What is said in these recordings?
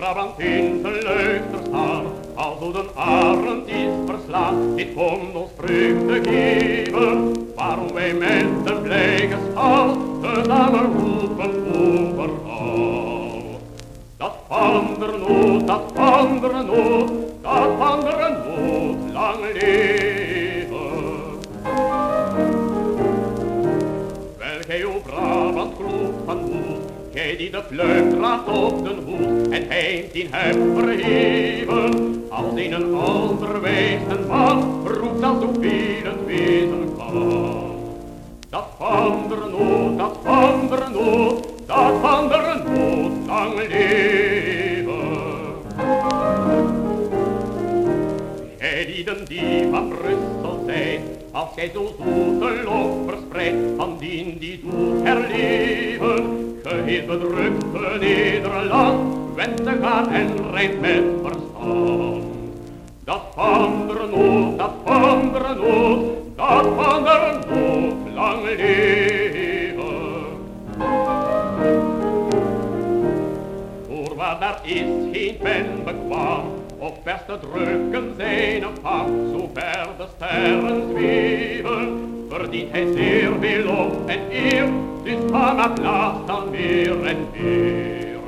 Brabant in zijn luister staat, als een arend is verslagen, dit komt ons te geven, waarom wij met een blij geschal, samen roepen overal. Dat van der nood, dat van der nood, Gij die de pluim draagt op den hoed en heint in hem verheven. Als in een ander wijzen man roept dat zoveel het wezen kan. Dat van der nood, dat van der nood, dat van der nood lang leven. Gij lieden die van Brussel zijn, als gij zo zoete lof verspreidt, van dien die doet herleven, Geheel bedrukte Nederland te gaan en rijdt met verstand. Dat van der dat van der dat van der lang leven. Voor waar daar is geen pen bekwaam, of vers te drukken zijn of af, zo ver de sterren zweven, verdient hij zeer veel lof en eer, dus van het laatst dan weer en weer.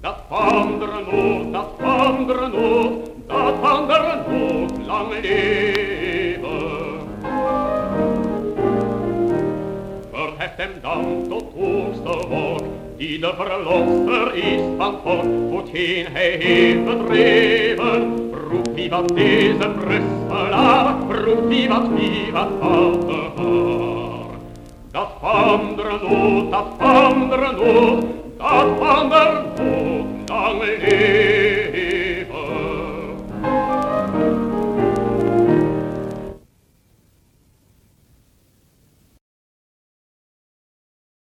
Dat van der nood, dat van der nood, dat van der nood lang leven. Verheft hem dan tot hoogste wolk, die de verlosser is van volk, voet heen hij heeft bedreven. Rup vivat diesem Rüsselaar, rup vivat vivat viva Haar. Das andere Not, das andere Not, das andere